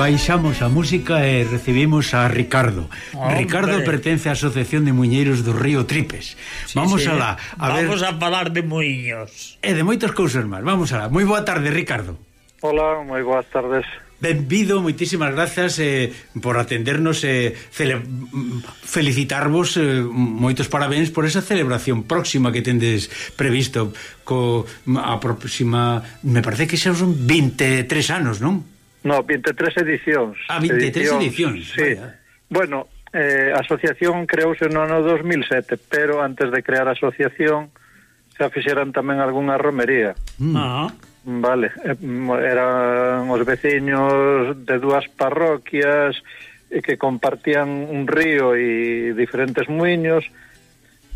Baixamos a música e recibimos a Ricardo. Hombre. Ricardo pertence á Asociación de Muñeiros do Río Tripes. Sí, vamos sí. alá, a ver... Vamos a falar de muiños. E de moitas cousas máis. Vamos alá. Moi boa tarde, Ricardo. Hola, moi boas tardes. Benvido, moitísimas grazas eh, por atendernos e eh, cele... felicitarvos eh, moitos parabéns por esa celebración próxima que tendes previsto co a próxima, me parece que xa son 23 anos, non? No, 23 edicións. Ah, 23 edicións. edicións sí. Vaya. Bueno, eh, a asociación creouse no ano 2007, pero antes de crear a asociación xa fixeran tamén algunha romería. Mm. Ah. Vale, eh, eran os veciños de dúas parroquias eh, que compartían un río e diferentes muiños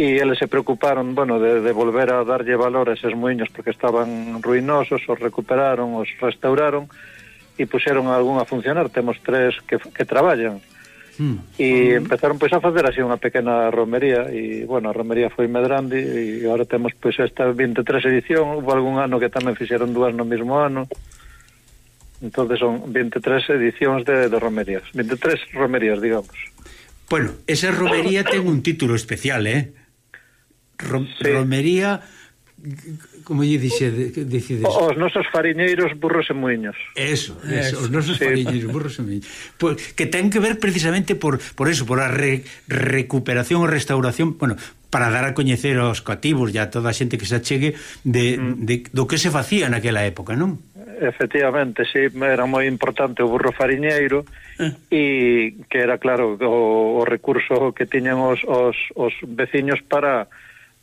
e eles se preocuparon, bueno, de, de volver a darlle valor a eses muiños porque estaban ruinosos, os recuperaron, os restauraron e e puxeron algún a funcionar, temos tres que, que traballan. Mm. E empezaron pois a facer así unha pequena romería e bueno, a romería foi medrando e agora temos pois esta 23 edición, houve algún ano que tamén fixeron dúas no mesmo ano. Entonces son 23 edicións de, de romerías, 23 romerías, digamos. Bueno, esa romería ten un título especial, eh? Rom sí. Romería Como lle dixe, dicides? Os nosos fariñeiros, burros e muiños Eso, eso, eso. os nosos sí. fariñeiros, burros e moinhos. Pues, que ten que ver precisamente por, por eso, por a re, recuperación ou restauración, bueno, para dar a coñecer aos cativos e a toda a xente que se achegue de, mm. de, do que se facía naquela época, non? Efectivamente, sí, era moi importante o burro fariñeiro eh. e que era, claro, o, o recurso que tiñan os, os, os veciños para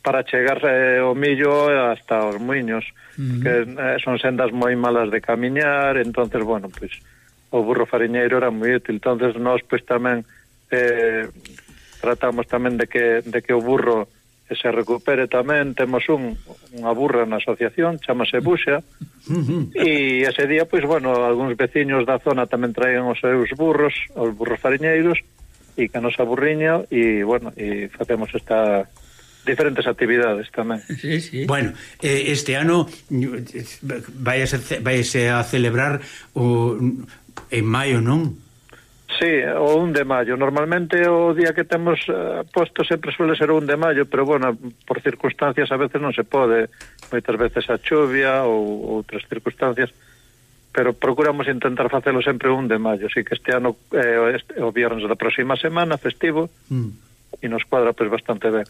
para chegar eh, o millo hasta os muiños, uh -huh. que eh, son sendas moi malas de camiñar, entonces bueno, pois o burro fariñeiro era moi útil, entonces nós pois tamén eh, tratamos tamén de que de que o burro se recupere tamén, temos un unha burra na asociación, chamase Buxa, uh -huh. e ese día pois bueno, algúns veciños da zona tamén traían os seus burros, os burros fariñeiros, e que nos aburriña e bueno, e facemos esta diferentes actividades tamén. Sí, sí. Bueno, eh, este ano vai a, vai a celebrar o, en maio, non? Sí, o 1 de maio. Normalmente o día que temos eh, uh, posto sempre suele ser o 1 de maio, pero bueno, por circunstancias a veces non se pode, moitas veces a chuvia ou outras circunstancias, pero procuramos intentar facelo sempre o 1 de maio, así que este ano eh, este, o viernes da próxima semana, festivo, mm. e nos cuadra pois pues, bastante ben.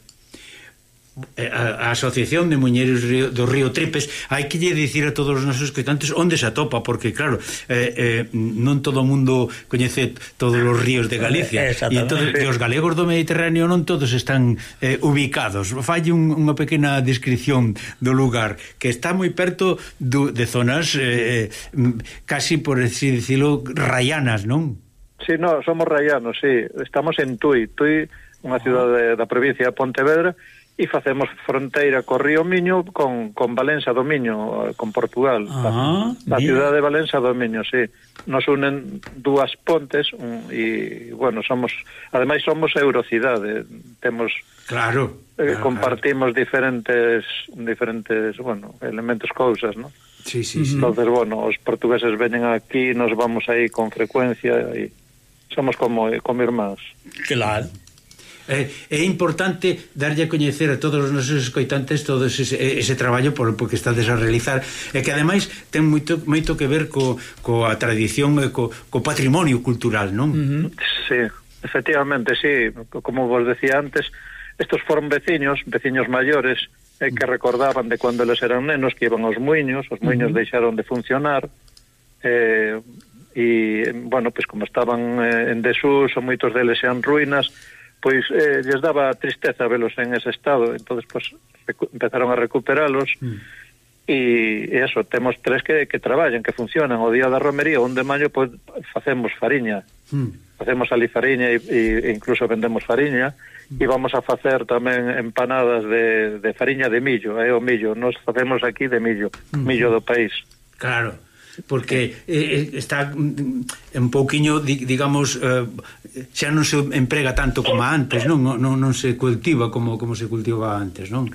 Eh, a Asociación de Muñeiros do Río Tripes hai que lle dicir a todos os nosos escritantes onde se atopa, porque claro eh, eh, non todo o mundo coñece todos os ríos de Galicia. Eh, e entonces, sí. os galegos do Mediterráneo non todos están eh, ubicados. Falle un, unha pequena descripción do lugar, que está moi perto do, de zonas eh, eh, casi por así dicilo rayanas, non? Sí, no, somos rayanos, sí, estamos en Tui. Tui, unha cidade da provincia de Pontevedra e facemos fronteira co río Miño con, con Valença do Miño, con Portugal. Ah, a, a cidade de Valença do Miño, sí. Nos unen dúas pontes un, e, bueno, somos... Ademais somos eurocidade, temos... Claro. Eh, claro compartimos claro. diferentes, diferentes, bueno, elementos, cousas, non? Sí, sí, sí. Entonces, bueno, os portugueses veñen aquí, nos vamos aí con frecuencia e somos como, como irmáns. Claro. É, é importante darlle a coñecer a todos os nosos escoitantes todo ese, ese traballo por, porque estades a realizar e que ademais ten moito moito que ver co, coa tradición e co, co patrimonio cultural, non? Uh -huh. Sí, efectivamente, sí, como vos decía antes, estos foron veciños, veciños maiores, eh, que mm. recordaban de cando eles eran nenos que iban aos muiños, os muiños uh -huh. deixaron de funcionar, eh, e, bueno, pois como estaban eh, en desuso, moitos deles eran ruínas, pois eh, lles daba tristeza velos en ese estado, entonces pois empezaron a recuperalos mm. e, e eso, temos tres que, que traballan, que funcionan, o día da romería, un de maio, pois facemos fariña, mm. facemos ali fariña e, e incluso vendemos fariña, mm. e vamos a facer tamén empanadas de, de fariña de millo, é eh, o millo, nos facemos aquí de millo, mm. millo do país. Claro porque eh, eh está mm, un pouquiño, digamos, eh, xa non se emprega tanto como antes, non? Non, non, se cultiva como como se cultivaba antes, non?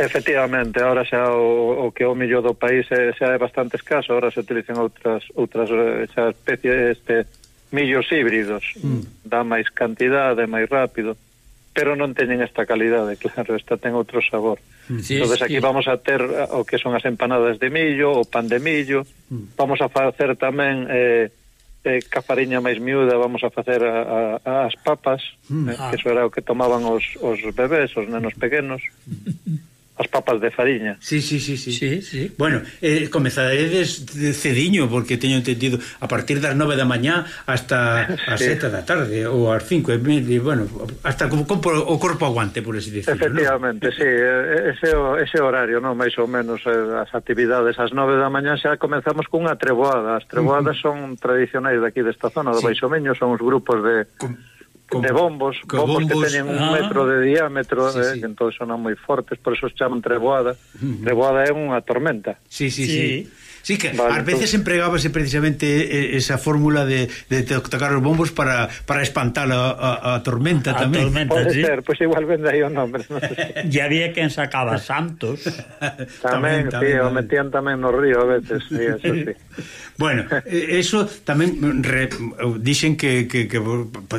Efectivamente, ahora xa o, o que o millo do país é, xa é bastante escaso, ahora se utilizan outras outras eh, xa especies este millos híbridos, mm. dá máis cantidade, máis rápido pero non teñen esta calidade, claro, esta ten outro sabor. Mm. Sí, Entonces aquí sí. vamos a ter eh, o que son as empanadas de millo, o pan de millo, mm. vamos a facer tamén eh, eh, cafariña máis miúda, vamos a facer a, a, as papas, mm. eh, ah. que eso era o que tomaban os, os bebés, os nenos pequenos. as papas de fariña. Sí, sí, sí, sí. sí, sí. Bueno, eh, comezaredes cediño, porque teño entendido, a partir das 9 da mañá hasta as sí. 7 da tarde, ou ás 5, e, bueno, hasta como, como o corpo aguante, por así decirlo. Efectivamente, ¿no? sí, ese, ese horario, non máis ou menos, eh, as actividades ás 9 da mañá xa comenzamos cunha treboada. As treboadas uh -huh. son tradicionais daqui desta zona do sí. Baixo Meño, son os grupos de... Com con, de bombos, bombos, bombos que teñen ah. un metro de diámetro, sí, eh, sí. Eh, que entón sonan moi fortes, por eso se chaman treboada. Uh -huh. Treboada é unha tormenta. Sí, sí, sí. sí. Sí, que vale, ás veces entonces... empregábase precisamente eh, esa fórmula de, de tocar os bombos para, para espantar a, a, a tormenta a tamén. Tormenta, Pode ¿sí? ser, pois pues igual vende aí o nombre. No sé. e había quen sacaba santos. tamén, tamén, tamén, sí, o metían tamén no río a veces, sí, eso sí. Bueno, eso tamén mm, re, dixen que, que, que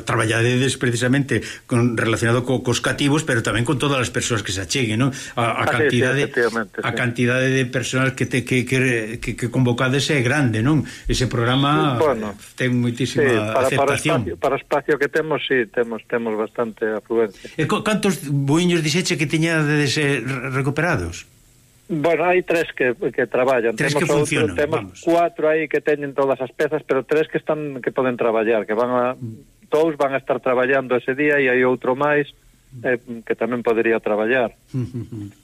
traballades precisamente con, relacionado co, cos cativos, pero tamén con todas as persoas que se acheguen, ¿no? A, a ah, cantidade sí, sí, a sí. cantidade de persoas que te que, que, que que, que convocades é grande, non? Ese programa bueno, eh, ten moitísima sí, para, aceptación. Para espacio, para espacio que temos, sí, temos temos bastante afluencia. E co, cantos buiños dixeche que tiña de ser eh, recuperados? Bueno, hai tres que, que traballan. Tres temos que funcionan, outro, temos vamos. cuatro aí que teñen todas as pezas, pero tres que están que poden traballar, que van a dous van a estar traballando ese día e hai outro máis eh, que tamén podería traballar.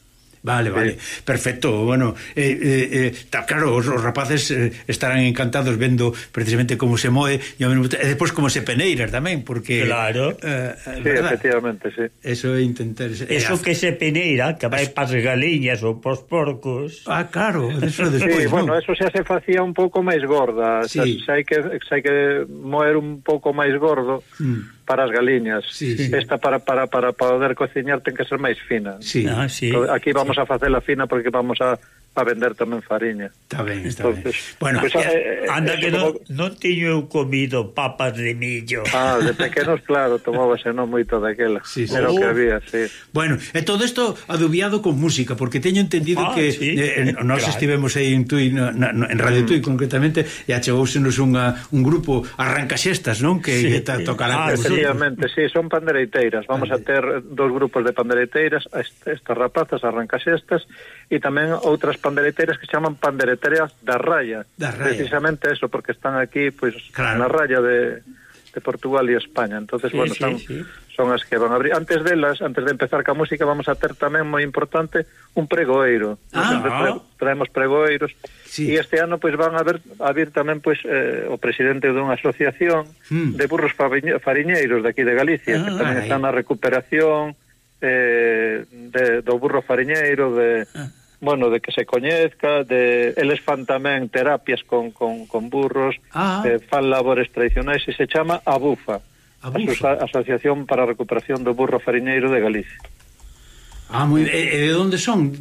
Vale, vale, sí. perfecto, bueno eh, eh, eh, ta, Claro, os, os rapaces eh, estarán encantados vendo precisamente como se moe E, e eh, despois como se peneiras tamén porque Claro eh, eh Sí, verdad? efectivamente, sí Eso é intentar Eso que se peneira, que vai para as galiñas ou para os porcos Ah, claro, eso despois sí, bueno, Eso xa se facía un pouco máis gorda sí. xa, xa, hai que, xa hai que moer un pouco máis gordo mm para as galiñas. Sí, sí. Esta para, para, para poder cociñar ten que ser máis fina. Sí, ah, sí. Aquí vamos sí. a facela fina porque vamos a para vender tamén fariña. Está ben, está Entonces, ben. Bueno, pues, eh, eh, anda eh, que non, como... non teño eu comido papas de millo. Ah, de pequenos, claro, tomábase non moito daquela. Sí, sí. Era o que había, sí. Bueno, e todo isto adubiado con música, porque teño entendido ah, que sí. eh, eh nós claro. estivemos aí en Tui, na, na, en Radio mm. Tui concretamente, e achegousenos unha, un grupo arrancaxestas, non? Que sí. ta, tocará. Ah, efectivamente, sí, son pandereiteiras. Vamos vale. a ter dos grupos de pandereiteiras, estas rapazas arrancaxestas, e tamén outras pandereteiras que chaman pandereteiras da raya. Da raya. Precisamente eso, porque están aquí pois pues, claro. na raya de, de Portugal e España. Entonces, sí, bueno, sí, son, sí. son as que van a abrir. Antes delas, antes de empezar ca música, vamos a ter tamén moi importante un pregoeiro. Ah, no. Ah. traemos pregoeiros sí. e este ano pois pues, van a ver a vir tamén pois pues, eh, o presidente dunha asociación hmm. de burros fariñeiros de aquí de Galicia, ah, que tamén ai. están na recuperación eh, de, do burro fariñeiro de ah bueno, de que se coñezca, de eles fan tamén terapias con, con, con burros, ah. eh, fan labores tradicionais e se chama ABUFA, ABUFA. Asociación para a Recuperación do Burro Fariñeiro de Galicia. Ah, moi e, e de onde son?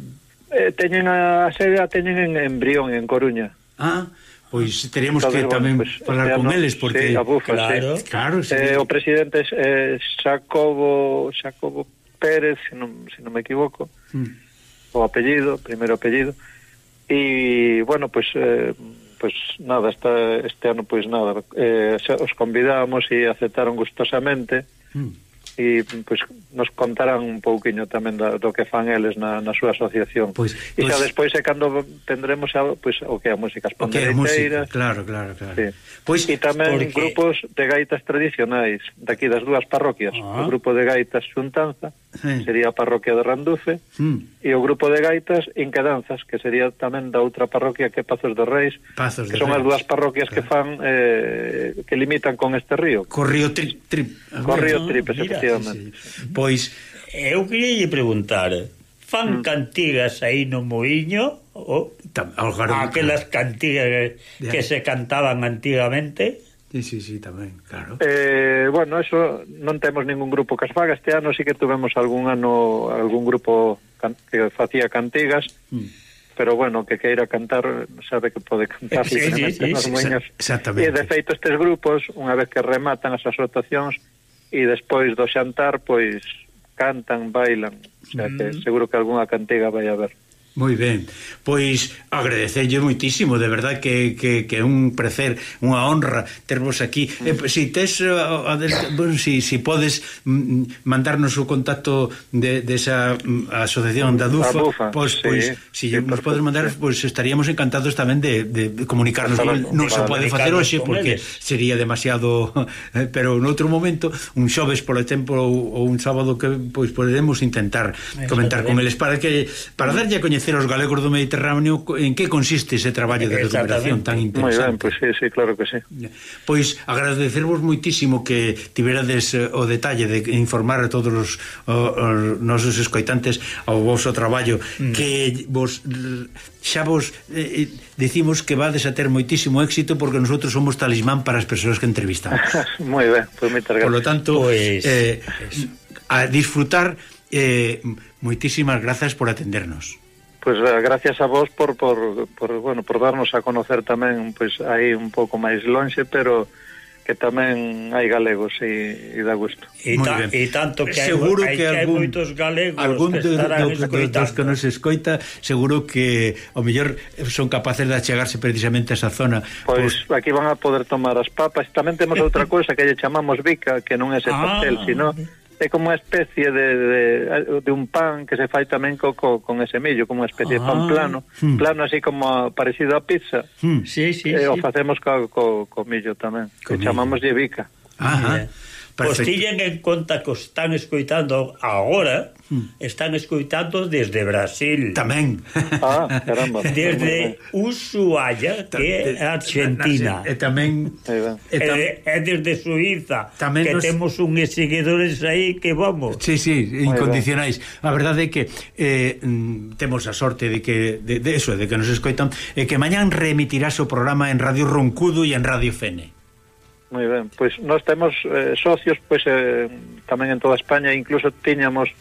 Eh, teñen a, a sede teñen en, en Brión, en Coruña. Ah, Pois teremos Entonces, que tamén bueno, pues, falar con no, eles porque sí, bufa, claro, sí. claro sí. Eh, o presidente é eh, Xacobo Xacobo Pérez, se non, se non me equivoco. Mm o apellido, primeiro apellido. E, bueno, pois, eh, pois nada, esta, este ano, pois nada, eh, os convidamos e aceptaron gustosamente. Mm e pois, nos contarán un pouquiño tamén da, do que fan eles na, na súa asociación. Pois, e xa pois- despois é cando tendremos a, pois, o que a música espondereiteira. Claro, claro, claro. Sí. Pois, e tamén porque... grupos de gaitas tradicionais, daqui das dúas parroquias. Ah. O grupo de gaitas Xuntanza, sí. sería a parroquia de Randuce, mm. e o grupo de gaitas Inquedanzas, que sería tamén da outra parroquia que é Pazos de Reis, Pazos que de son Reis. as dúas parroquias claro. que fan eh, que limitan con este río. Co río Trip. Tri... Río ah, Trip, efectivamente. Efectivamente. Sí, sí. Pois eh, eu queria lle preguntar, fan mm. cantigas aí no moiño ou aquelas cantigas que, que se cantaban antigamente? Sí, sí, sí, tamén, claro. Eh, bueno, eso non temos ningún grupo que as faga. Este ano sí que tuvemos algún ano algún grupo can, que facía cantigas. Mm pero bueno, que queira cantar sabe que pode cantar sí, sí, sí, sí, nas Exactamente. E de feito estes grupos, unha vez que rematan as asotacións, e despois do xantar pois cantan, bailan, o sea que mm. seguro que algunha cantiga vai haber. Moi ben, pois agradecelle moitísimo, de verdad que, que, que é un precer, unha honra tervos aquí. Eh, e, si tes, eh, a, a, bueno, si, si podes mm, mm, mandarnos o contacto de, desa de asociación da DUFA, Bufa, pois, pois si sí, nos podes mandar, pois estaríamos encantados tamén de, de comunicarnos. Non se pode facer hoxe porque sería demasiado, eh, pero noutro momento, un xoves, por exemplo, ou, ou un sábado que pois podemos intentar comentar con eles para que para darlle a coñecer coñecer os galegos do Mediterráneo en que consiste ese traballo de recuperación tan interesante. Moi ben, pois pues, sí, sí, claro que sí. Pois agradecervos moitísimo que tiverades eh, o detalle de informar a todos os, os nosos escoitantes ao vosso traballo mm. que vos xa vos eh, eh, decimos que vades a ter moitísimo éxito porque nosotros somos talismán para as persoas que entrevistamos. moi ben, pois pues, moitas gracias. Por lo tanto, pues, eh, a disfrutar eh, moitísimas grazas por atendernos pois gracias a vos por, por, por, bueno, por darnos a conocer tamén pois aí un pouco máis lonxe, pero que tamén hai galegos e, e dá gusto. E, ta, e tanto que seguro hai, que, hai algún, moitos galegos algún que estarán do, do, dos que nos escoita, seguro que o mellor son capaces de achegarse precisamente a esa zona. Pois pues, aquí van a poder tomar as papas. Tamén temos outra cousa que lle chamamos bica, que non é ese ah, pastel, sino é como unha especie de, de, de un pan que se fai tamén co, co, con ese millo, como unha especie ah, de pan ah, plano, hmm. plano así como parecido a pizza. Hmm. Sí, sí, eh, sí. O facemos co, co, co millo tamén, co que millo. chamamos llevica. Ajá. Yeah. Pois tiñen en conta que están escoitando agora, hmm. están escoitando desde Brasil. Tamén. Ah, caramba. Desde Ushuaia, que é Argentina. E tamén... E, tam... Eh, e desde Suiza, tamén que nos... temos uns seguidores aí que vamos. Sí, sí, incondicionais. A verdade é que eh, mm, temos a sorte de que, de, de eso, de que nos escoitan, e que mañán remitirás o programa en Radio Roncudo e en Radio Fene. Moi ben, pois nós temos eh, socios pois eh, tamén en toda España, incluso tiñamos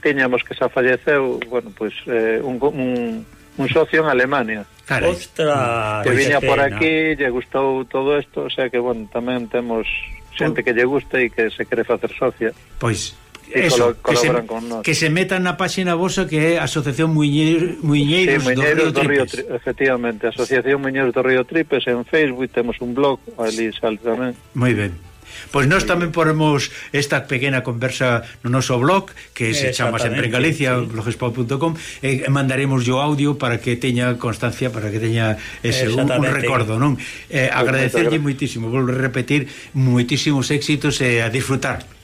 tiñamos que xa falleceu, bueno, pois eh, un, un, un socio en Alemania. Ostra, que viña por aquí, lle gustou todo isto, o sea que bueno, tamén temos xente que lle gusta e que se quere facer socia. Pois eso, que, se, con que se metan na páxina vosa que é Asociación Muñeiros, Muñeiros, sí, Muñeiros do, Río do Río Tripes. Efectivamente, Asociación Muñeiros do Río Tripes en Facebook, temos un blog, ali sal tamén. Moi ben. Pois nós tamén poremos esta pequena conversa no noso blog que se chama sempre en Galicia sí. blogspot.com e mandaremos o audio para que teña constancia, para que teña ese un, un recordo, non? Eh, agradecerlle moitísimo, volvo a repetir, moitísimos éxitos e eh, a disfrutar.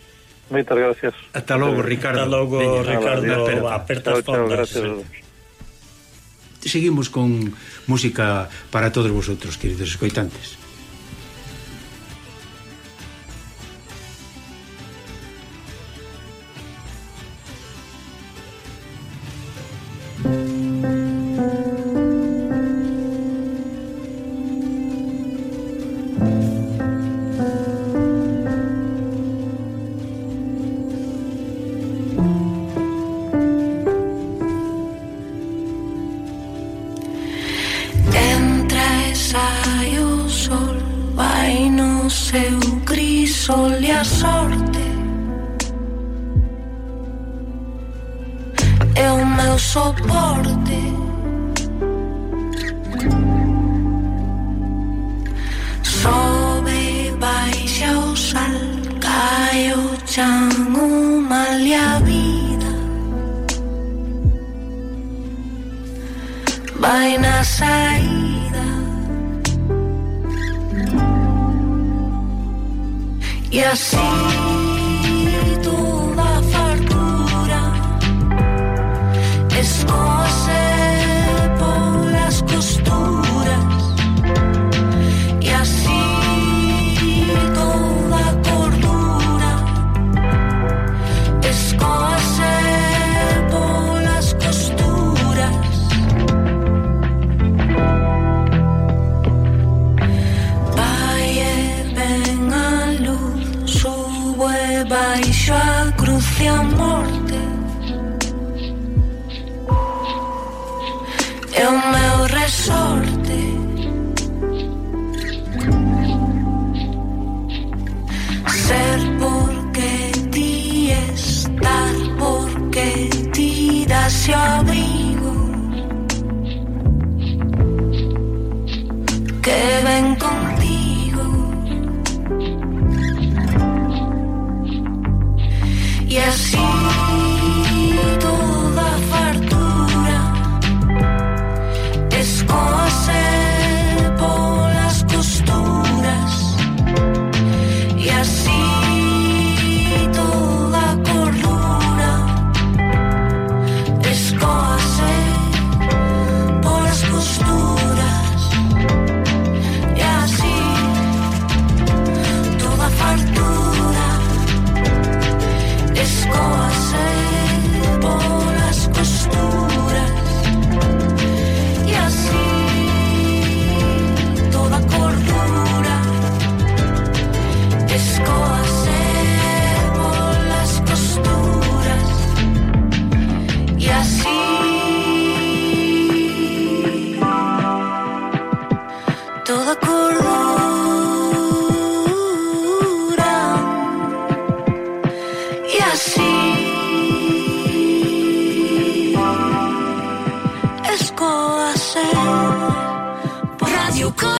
Moitas gracias. Hasta logo, Ricardo. Hasta logo, Veña, Ricardo. Apertas fondas. Seguimos con música para todos vosotros, queridos escoitantes. seu crisol e a sorte É o meu soporte Sobe, baixa o sal Cae o chan, o mal e a vida Vai na saída Y así toda fartura es la morte É meu resorte Ser porque ti estar porque ti das e abrir